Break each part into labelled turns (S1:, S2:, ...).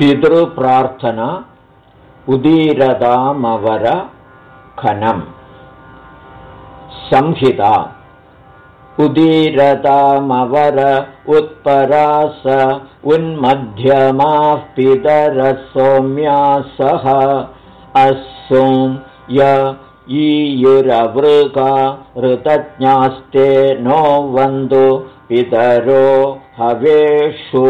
S1: पितृप्रार्थना उदीरतामवरखनम् संहिता। उदीरतामवर उत्परास उन्मध्यमाः पितरः सौम्यासः असों य ईयुरवृका ऋतज्ञास्ते नो वन्दु पितरो हवेषु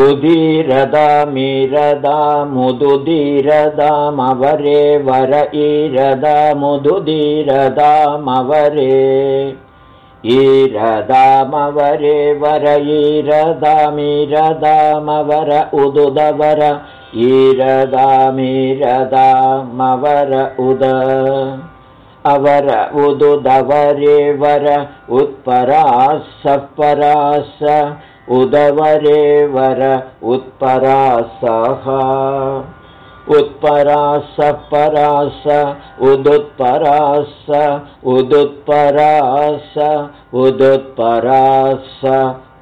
S1: उदीरदामिरदामुदुदीरदामवरे वर ईरदामुदुदीरदामवरे ईरदामवरे वर ईरदामिरदामवर उदुदवर ईरदामिरदामवर उद। अवर उदुदवरे वर उत्परास परास उदवरे वर उत्परासः। उत्परास परास उदुत्परास उदुत्परास उदुत्परास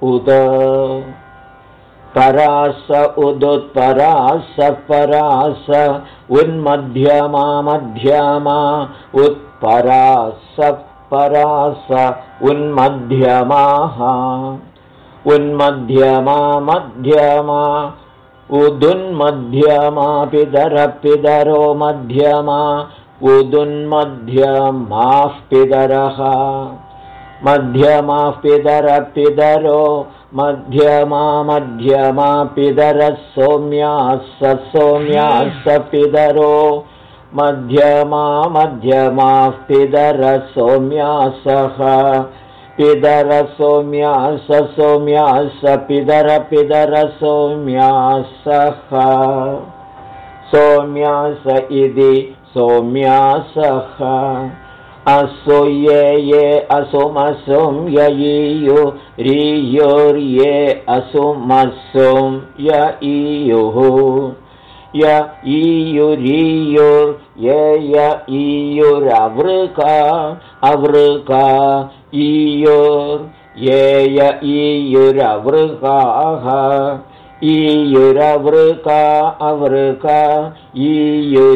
S1: उद। परास उदुत्परास परास उन्मध्यमा मध्यमा उत्परास परास उन्मध्यमाः उन्मध्यमा मध्यमा उदुन्मध्यमा पितरपितरो मध्यमा उदुन्मध्यमाः पितरः मध्यमाः पितरपितरो मध्यमा मध्यमा पितरः सौम्याः सौम्याः पितरो। मध्यमा मध्यमाः पितरः सौम्यासः पिदर सौम्यास सौम्यास पिदर पिदर सौम्यासः सौम्यास इति सौम्यासः असो ये ये असुमसुं ययीयु रीयोर्ये असुमसुं य ईयुः य ईयुरीयुर्ये य ईयुरवृका अवृका ईयोर् ये ईयुरवृकाः ईयुरवृका अवृका ईयुरीयुरवृका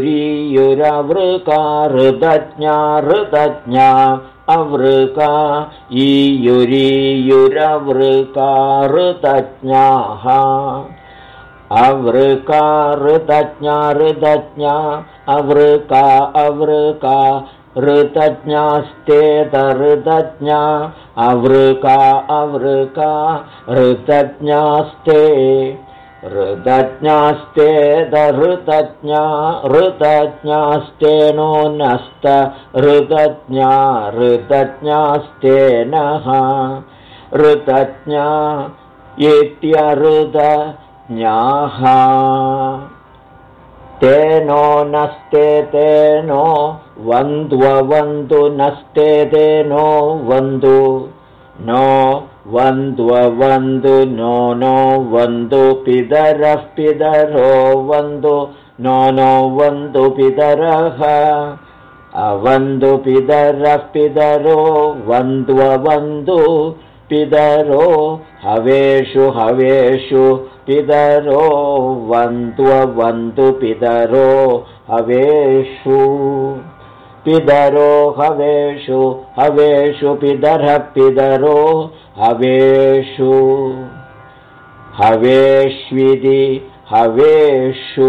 S1: ऋतज्ञा ऋतज्ञा अवृका ईयुरीयुरवृका ऋतज्ञाः अवृका ऋतज्ञा ऋतज्ञा अवृका अवृका ऋतज्ञास्तेतऋतज्ञा अवृका अवृका ऋतज्ञास्ते ऋतज्ञास्ते नो नस्त ऋतज्ञा ऋतज्ञास्तेनः ऋतज्ञा इत्यऋतज्ञाः तेनो नस्ते तेनो वन्द्ववन्तु नस्ते तेनो वन्तु नो वन्द्ववन्तु नो नो वन्तु पितरः पितरो वन्तु नो नो वन्तु पितरः। अवन्तु पितरः पितरो वन्द्ववन्तु पितरो हवेषु हवेषु पितरो वन्त्वन्तु पितरो हवेषु। पितरो हवेषु हवेषु पितरः पितरो हवेषु। हवेष्विति हवेषु